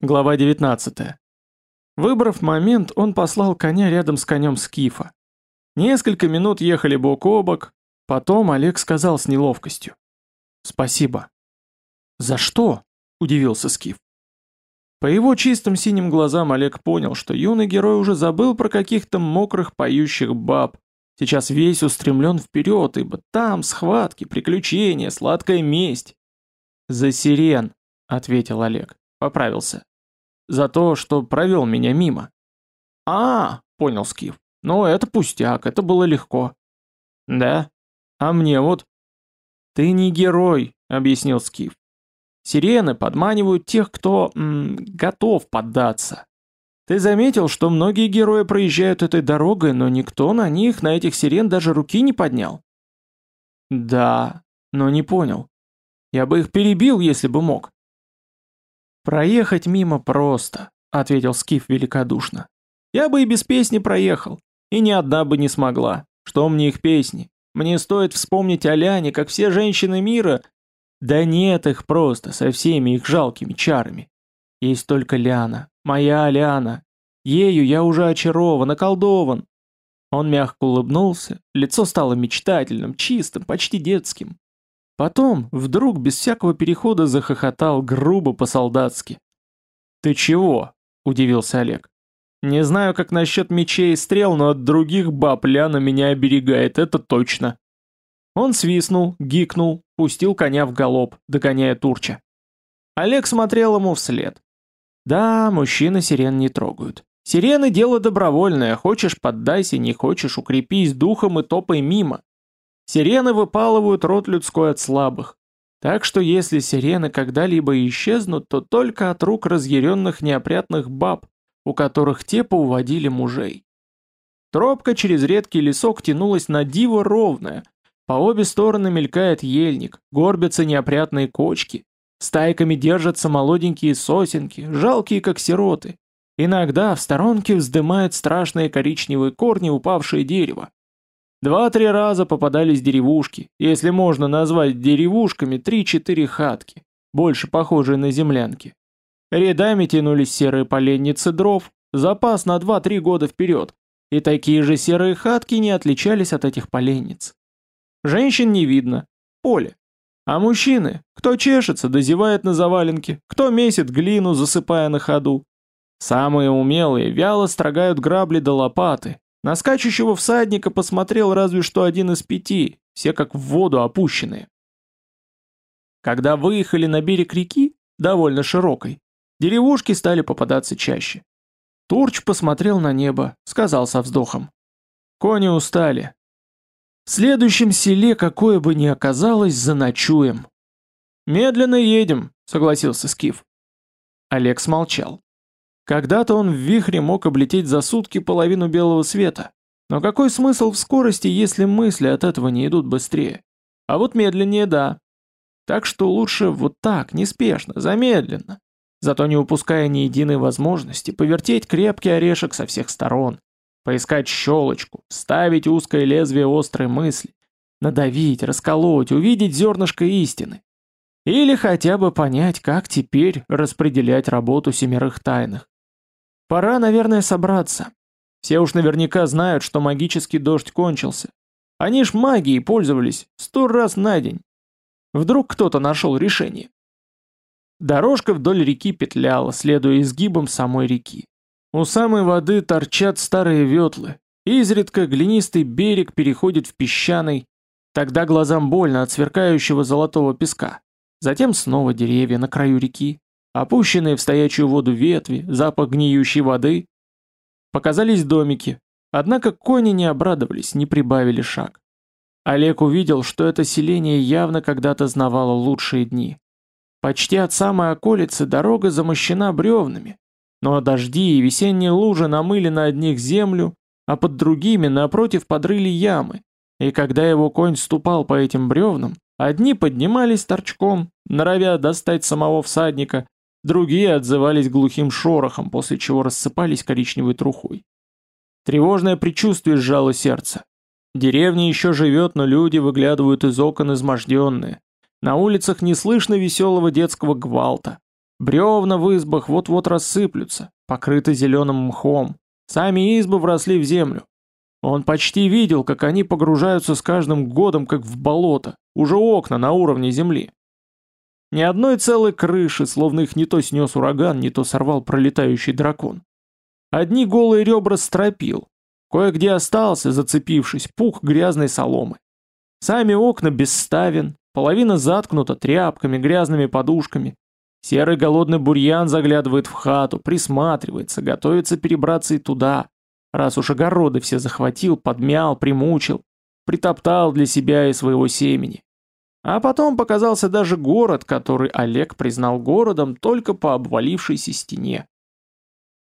Глава 19. Выбрав момент, он послал коня рядом с конем Скифа. Несколько минут ехали бок о бок, потом Олег сказал с неловкостью. «Спасибо». «За что?» – удивился Скиф. По его чистым синим глазам Олег понял, что юный герой уже забыл про каких-то мокрых поющих баб. Сейчас весь устремлен вперед, ибо там схватки, приключения, сладкая месть. «За сирен», — ответил Олег. Поправился. За то, что провел меня мимо. А, понял Скиф. Ну, это пустяк, это было легко. Да? А мне вот... Ты не герой, объяснил Скиф. Сирены подманивают тех, кто м, готов поддаться. Ты заметил, что многие герои проезжают этой дорогой, но никто на них, на этих сирен даже руки не поднял? Да, но не понял. Я бы их перебил, если бы мог. «Проехать мимо просто», — ответил Скиф великодушно. «Я бы и без песни проехал, и ни одна бы не смогла. Что мне их песни? Мне стоит вспомнить о Ляне, как все женщины мира...» «Да нет их просто, со всеми их жалкими чарами. Есть только Ляна, моя Ляна. Ею я уже очарован, околдован». Он мягко улыбнулся, лицо стало мечтательным, чистым, почти детским. Потом, вдруг, без всякого перехода захохотал грубо по-солдатски. «Ты чего?» – удивился Олег. «Не знаю, как насчет мечей и стрел, но от других баб Ляна меня оберегает, это точно». Он свистнул, гикнул, пустил коня в галоп, догоняя Турча. Олег смотрел ему вслед. Да, мужчины сирен не трогают. Сирены – дело добровольное, хочешь – поддайся, не хочешь – укрепись духом и топай мимо. Сирены выпалывают рот людской от слабых. Так что если сирены когда-либо исчезнут, то только от рук разъяренных неопрятных баб, у которых те поуводили мужей. Тропка через редкий лесок тянулась на диво ровная. По обе стороны мелькает ельник, горбятся неопрятные кочки. Стайками держатся молоденькие сосенки, жалкие как сироты. Иногда в сторонке вздымают страшные коричневые корни упавшее дерево. Два-три раза попадались деревушки, если можно назвать деревушками три-четыре хатки, больше похожие на землянки. Рядами тянулись серые поленницы дров, запас на два-три года вперед, и такие же серые хатки не отличались от этих поленниц. Женщин не видно, поле. А мужчины, кто чешется, дозевает на заваленке, кто месит глину, засыпая на ходу. Самые умелые вяло строгают грабли до лопаты, на скачущего всадника посмотрел разве что один из пяти, все как в воду опущенные. Когда выехали на берег реки, довольно широкой, деревушки стали попадаться чаще. Турч посмотрел на небо, сказал со вздохом. Кони устали. В следующем селе, какое бы ни оказалось, заночуем. Медленно едем, согласился Скиф. Олег смолчал. Когда-то он в вихре мог облететь за сутки половину белого света. Но какой смысл в скорости, если мысли от этого не идут быстрее? А вот медленнее – да. Так что лучше вот так, неспешно, замедленно. Зато не упуская ни единой возможности повертеть крепкий орешек со всех сторон, поискать щелочку, ставить узкое лезвие острой мысли, надавить, расколоть, увидеть зернышко истины. Или хотя бы понять, как теперь распределять работу семерых тайных. Пора, наверное, собраться. Все уж наверняка знают, что магический дождь кончился. Они ж магией пользовались сто раз на день. Вдруг кто-то нашел решение. Дорожка вдоль реки петляла, следуя изгибам самой реки. У самой воды торчат старые ветлы. Изредка глинистый берег переходит в песчаный, тогда глазам больно от сверкающего золотого песка. Затем снова деревья на краю реки, опущенные в стоячую воду ветви, запах гниющей воды. Показались домики, однако кони не обрадовались, не прибавили шаг. Олег увидел, что это селение явно когда-то знавало лучшие дни. Почти от самой околицы дорога замощена бревнами, но дожди и весенние лужи намыли на одних землю, а под другими напротив подрыли ямы, и когда его конь ступал по этим бревнам, одни поднимались торчком, норовя достать самого всадника, Другие отзывались глухим шорохом, после чего рассыпались коричневой трухой. Тревожное предчувствие сжало сердце. Деревня еще живет, но люди выглядывают из окон изможденные. На улицах не слышно веселого детского гвалта. Бревна в избах вот-вот рассыплются, покрыты зеленым мхом. Сами избы вросли в землю. Он почти видел, как они погружаются с каждым годом, как в болото, уже окна на уровне земли. Ни одной целой крыши, словно их не то снес ураган, не то сорвал пролетающий дракон. Одни голые ребра стропил. Кое-где остался, зацепившись, пух грязной соломы. Сами окна без ставен, половина заткнута тряпками, грязными подушками. Серый голодный бурьян заглядывает в хату, присматривается, готовится перебраться и туда. Раз уж огороды все захватил, подмял, примучил, притоптал для себя и своего семени. А потом показался даже город, который Олег признал городом только по обвалившейся стене.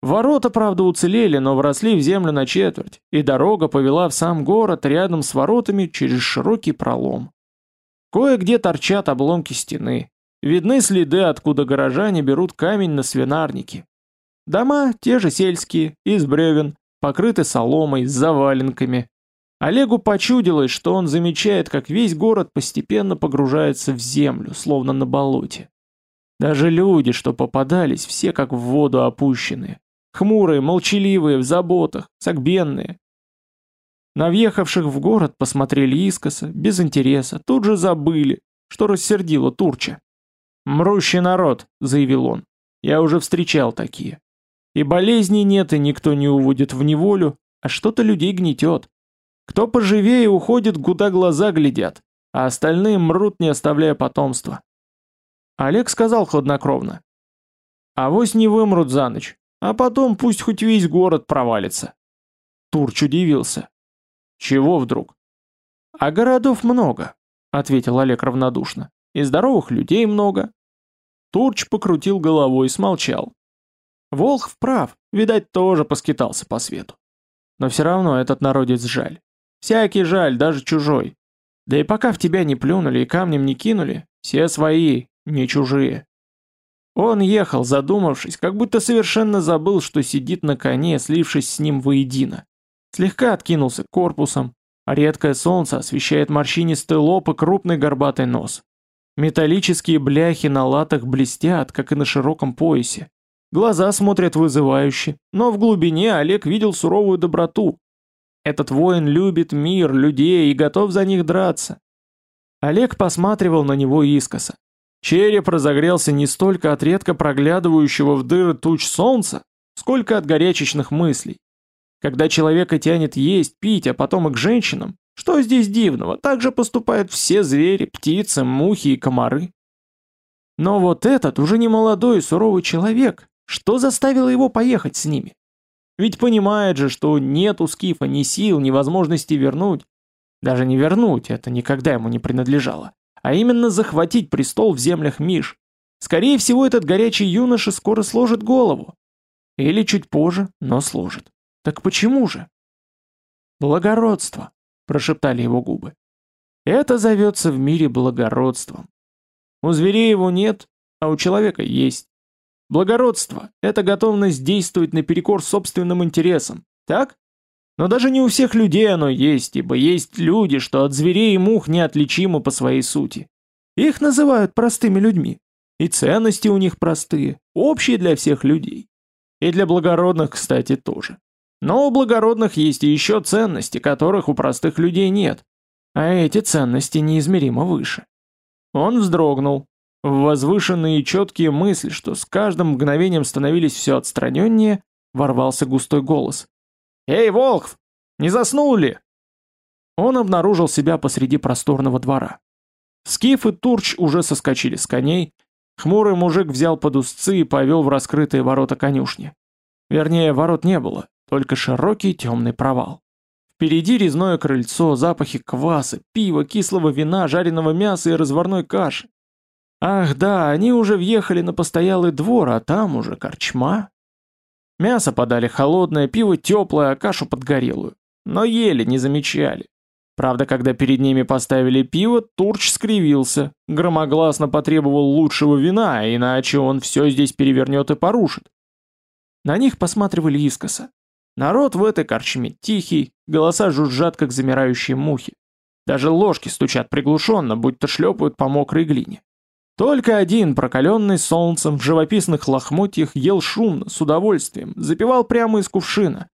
Ворота, правда, уцелели, но вросли в землю на четверть, и дорога повела в сам город рядом с воротами через широкий пролом. Кое-где торчат обломки стены. Видны следы, откуда горожане берут камень на свинарники. Дома те же сельские, из бревен, покрыты соломой, с заваленками. Олегу почудилось, что он замечает, как весь город постепенно погружается в землю, словно на болоте. Даже люди, что попадались, все как в воду опущенные. Хмурые, молчаливые, в заботах, согбенные. На въехавших в город посмотрели искоса, без интереса, тут же забыли, что рассердило Турча. «Мрущий народ», — заявил он. «Я уже встречал такие. И болезней нет, и никто не уводит в неволю, а что-то людей гнетет. Кто поживее уходит, куда глаза глядят, а остальные мрут, не оставляя потомства. Олег сказал хладнокровно. «Авось не вымрут за ночь, а потом пусть хоть весь город провалится». Турч удивился. «Чего вдруг?» «А городов много», — ответил Олег равнодушно. «И здоровых людей много». Турч покрутил головой и смолчал. Волх прав, видать, тоже поскитался по свету. Но все равно этот народец жаль. Всякий жаль, даже чужой. Да и пока в тебя не плюнули и камнем не кинули, все свои, не чужие. Он ехал, задумавшись, как будто совершенно забыл, что сидит на коне, слившись с ним воедино. Слегка откинулся корпусом, а редкое солнце освещает морщинистый лоб и крупный горбатый нос. Металлические бляхи на латах блестят, как и на широком поясе. Глаза смотрят вызывающе, но в глубине Олег видел суровую доброту, этот воин любит мир, людей и готов за них драться. Олег посматривал на него искоса. Череп разогрелся не столько от редко проглядывающего в дыры туч солнца, сколько от горячечных мыслей. Когда человека тянет есть, пить, а потом и к женщинам, что здесь дивного? Так же поступают все звери, птицы, мухи и комары. Но вот этот уже не молодой и суровый человек, что заставило его поехать с ними? Ведь понимает же, что нет у Скифа ни сил, ни возможности вернуть. Даже не вернуть, это никогда ему не принадлежало. А именно захватить престол в землях Миш. Скорее всего, этот горячий юноша скоро сложит голову. Или чуть позже, но сложит. Так почему же? Благородство, прошептали его губы. Это зовется в мире благородством. У зверей его нет, а у человека есть. Благородство – это готовность действовать наперекор собственным интересам, так? Но даже не у всех людей оно есть, ибо есть люди, что от зверей и мух неотличимы по своей сути. Их называют простыми людьми. И ценности у них простые, общие для всех людей. И для благородных, кстати, тоже. Но у благородных есть и еще ценности, которых у простых людей нет. А эти ценности неизмеримо выше. Он вздрогнул, возвышенные и четкие мысли, что с каждым мгновением становились все отстраненнее, ворвался густой голос. «Эй, Волхв! Не заснул ли?» Он обнаружил себя посреди просторного двора. Скиф и Турч уже соскочили с коней, хмурый мужик взял под узцы и повел в раскрытые ворота конюшни. Вернее, ворот не было, только широкий темный провал. Впереди резное крыльцо, запахи кваса, пива, кислого вина, жареного мяса и разварной каши. Ах да, они уже въехали на постоялый двор, а там уже корчма. Мясо подали холодное, пиво теплое, а кашу подгорелую. Но ели, не замечали. Правда, когда перед ними поставили пиво, Турч скривился, громогласно потребовал лучшего вина, иначе он все здесь перевернет и порушит. На них посматривали искоса. Народ в этой корчме тихий, голоса жужжат, как замирающие мухи. Даже ложки стучат приглушенно, будто шлепают по мокрой глине. Только один, прокаленный солнцем, в живописных лохмотьях, ел шумно, с удовольствием, запивал прямо из кувшина.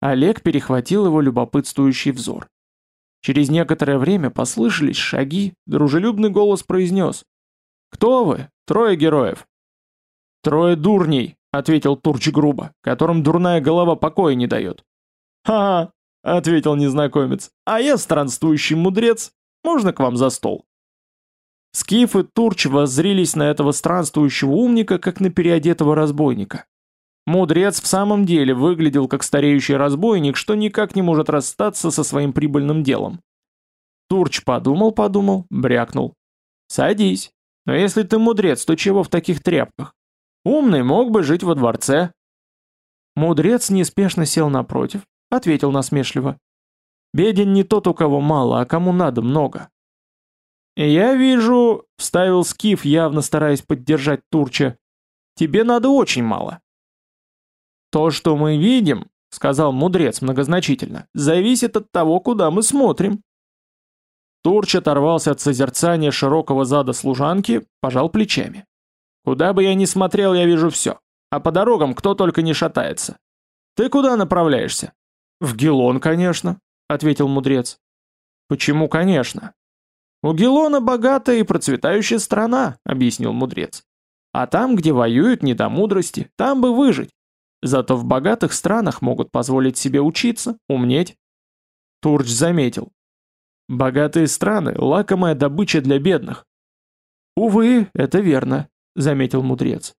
Олег перехватил его любопытствующий взор. Через некоторое время послышались шаги, дружелюбный голос произнес. «Кто вы? Трое героев». «Трое дурней», — ответил Турч грубо, которым дурная голова покоя не дает. «Ха-ха», — ответил незнакомец, — «а я странствующий мудрец. Можно к вам за стол?» Скиф и Турч воззрились на этого странствующего умника, как на переодетого разбойника. Мудрец в самом деле выглядел как стареющий разбойник, что никак не может расстаться со своим прибыльным делом. Турч подумал-подумал, брякнул. «Садись. Но если ты мудрец, то чего в таких тряпках? Умный мог бы жить во дворце». Мудрец неспешно сел напротив, ответил насмешливо. «Беден не тот, у кого мало, а кому надо много. «Я вижу», — вставил Скиф, явно стараясь поддержать Турча, — «тебе надо очень мало». «То, что мы видим», — сказал мудрец многозначительно, — «зависит от того, куда мы смотрим». Турч оторвался от созерцания широкого зада служанки, пожал плечами. «Куда бы я ни смотрел, я вижу все. А по дорогам кто только не шатается. Ты куда направляешься?» «В Гелон, конечно», — ответил мудрец. «Почему конечно?» «У Гелона богатая и процветающая страна», — объяснил мудрец. «А там, где воюют не до мудрости, там бы выжить. Зато в богатых странах могут позволить себе учиться, умнеть». Турч заметил. «Богатые страны — лакомая добыча для бедных». «Увы, это верно», — заметил мудрец.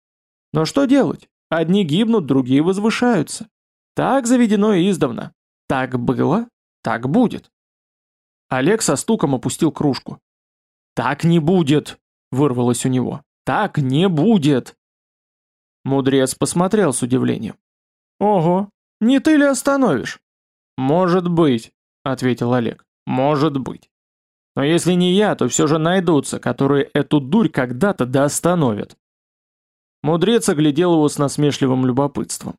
«Но что делать? Одни гибнут, другие возвышаются. Так заведено издавна. Так было, так будет». Олег со стуком опустил кружку. «Так не будет!» — вырвалось у него. «Так не будет!» Мудрец посмотрел с удивлением. «Ого, не ты ли остановишь?» «Может быть», — ответил Олег. «Может быть. Но если не я, то все же найдутся, которые эту дурь когда-то да остановят». Мудрец оглядел его с насмешливым любопытством.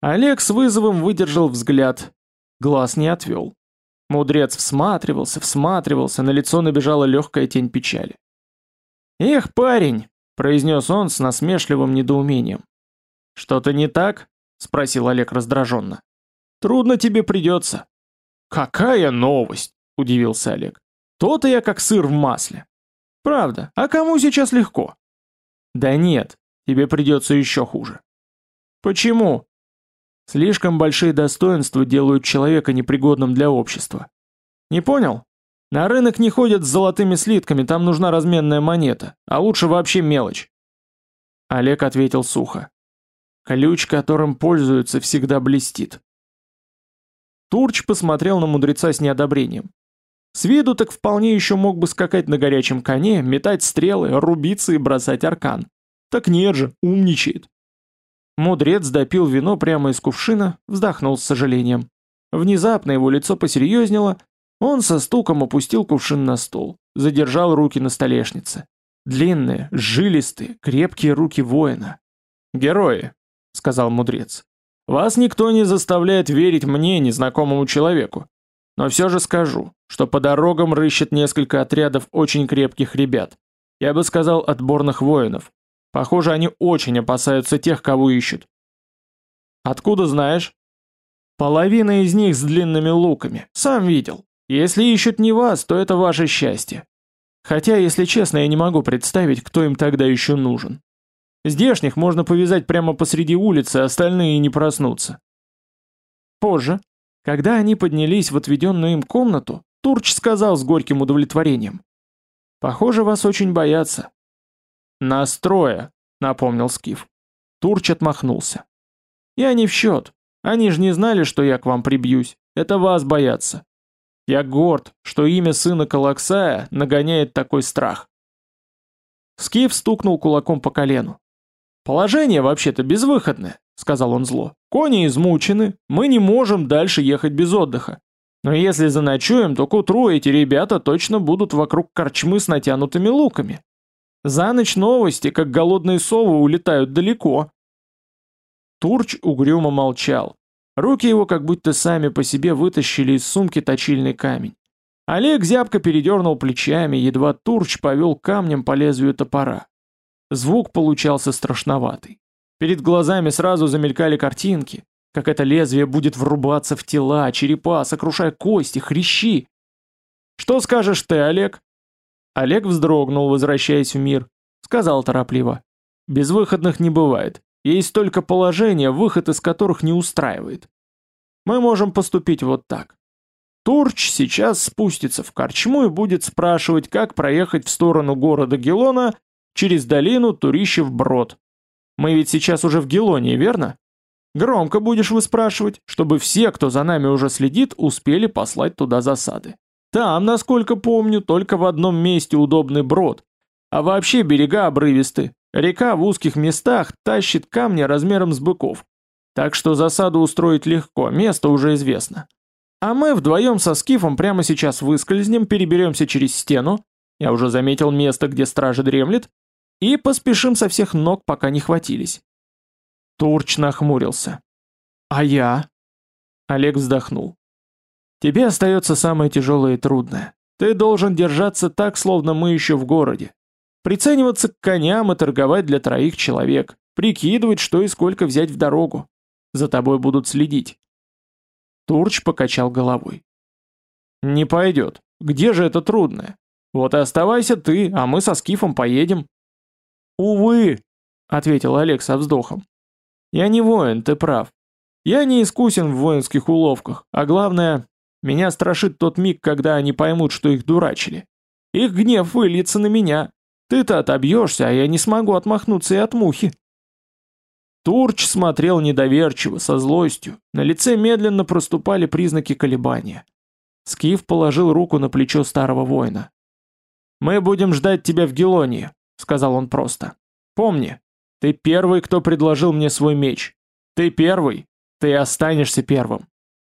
Олег с вызовом выдержал взгляд, глаз не отвел. Мудрец всматривался, всматривался, на лицо набежала легкая тень печали. «Эх, парень!» — произнес он с насмешливым недоумением. «Что-то не так?» — спросил Олег раздраженно. «Трудно тебе придется». «Какая новость!» — удивился Олег. «То-то я как сыр в масле». «Правда, а кому сейчас легко?» «Да нет, тебе придется еще хуже». «Почему?» Слишком большие достоинства делают человека непригодным для общества. Не понял? На рынок не ходят с золотыми слитками, там нужна разменная монета, а лучше вообще мелочь. Олег ответил сухо. Ключ, которым пользуются, всегда блестит. Турч посмотрел на мудреца с неодобрением. С виду так вполне еще мог бы скакать на горячем коне, метать стрелы, рубиться и бросать аркан. Так нет же, умничает. Мудрец допил вино прямо из кувшина, вздохнул с сожалением. Внезапно его лицо посерьезнело, он со стуком опустил кувшин на стол, задержал руки на столешнице. Длинные, жилистые, крепкие руки воина. «Герои», — сказал мудрец, — «вас никто не заставляет верить мне, незнакомому человеку. Но все же скажу, что по дорогам рыщет несколько отрядов очень крепких ребят. Я бы сказал, отборных воинов. Похоже, они очень опасаются тех, кого ищут. Откуда знаешь? Половина из них с длинными луками. Сам видел. Если ищут не вас, то это ваше счастье. Хотя, если честно, я не могу представить, кто им тогда еще нужен. Здешних можно повязать прямо посреди улицы, остальные не проснутся. Позже, когда они поднялись в отведенную им комнату, Турч сказал с горьким удовлетворением. «Похоже, вас очень боятся. «Настроя», — напомнил Скиф. Турч отмахнулся. «Я не в счет. Они же не знали, что я к вам прибьюсь. Это вас боятся. Я горд, что имя сына Калаксая нагоняет такой страх». Скиф стукнул кулаком по колену. «Положение вообще-то безвыходное», — сказал он зло. «Кони измучены, мы не можем дальше ехать без отдыха. Но если заночуем, то к утру эти ребята точно будут вокруг корчмы с натянутыми луками. За ночь новости, как голодные совы, улетают далеко. Турч угрюмо молчал. Руки его как будто сами по себе вытащили из сумки точильный камень. Олег зябко передернул плечами, едва Турч повел камнем по лезвию топора. Звук получался страшноватый. Перед глазами сразу замелькали картинки, как это лезвие будет врубаться в тела, черепа, сокрушая кости, хрящи. «Что скажешь ты, Олег?» Олег вздрогнул, возвращаясь в мир. Сказал торопливо. «Безвыходных не бывает. Есть только положения, выход из которых не устраивает. Мы можем поступить вот так. Турч сейчас спустится в корчму и будет спрашивать, как проехать в сторону города Гелона через долину Турищев Брод. Мы ведь сейчас уже в Гелоне, верно? Громко будешь выспрашивать, чтобы все, кто за нами уже следит, успели послать туда засады. Там, насколько помню, только в одном месте удобный брод. А вообще берега обрывисты. Река в узких местах тащит камни размером с быков. Так что засаду устроить легко, место уже известно. А мы вдвоем со Скифом прямо сейчас выскользнем, переберемся через стену, я уже заметил место, где стража дремлет, и поспешим со всех ног, пока не хватились. Турч нахмурился. «А я?» Олег вздохнул. «Тебе остается самое тяжелое и трудное. Ты должен держаться так, словно мы еще в городе. Прицениваться к коням и торговать для троих человек. Прикидывать, что и сколько взять в дорогу. За тобой будут следить». Турч покачал головой. «Не пойдет. Где же это трудное? Вот и оставайся ты, а мы со Скифом поедем». «Увы», — ответил Олег со вздохом. «Я не воин, ты прав. Я не искусен в воинских уловках, а главное, меня страшит тот миг, когда они поймут, что их дурачили. Их гнев выльется на меня. Ты-то отобьешься, а я не смогу отмахнуться и от мухи». Турч смотрел недоверчиво, со злостью. На лице медленно проступали признаки колебания. Скиф положил руку на плечо старого воина. «Мы будем ждать тебя в Гелонии», — сказал он просто. «Помни, ты первый, кто предложил мне свой меч. Ты первый, ты останешься первым».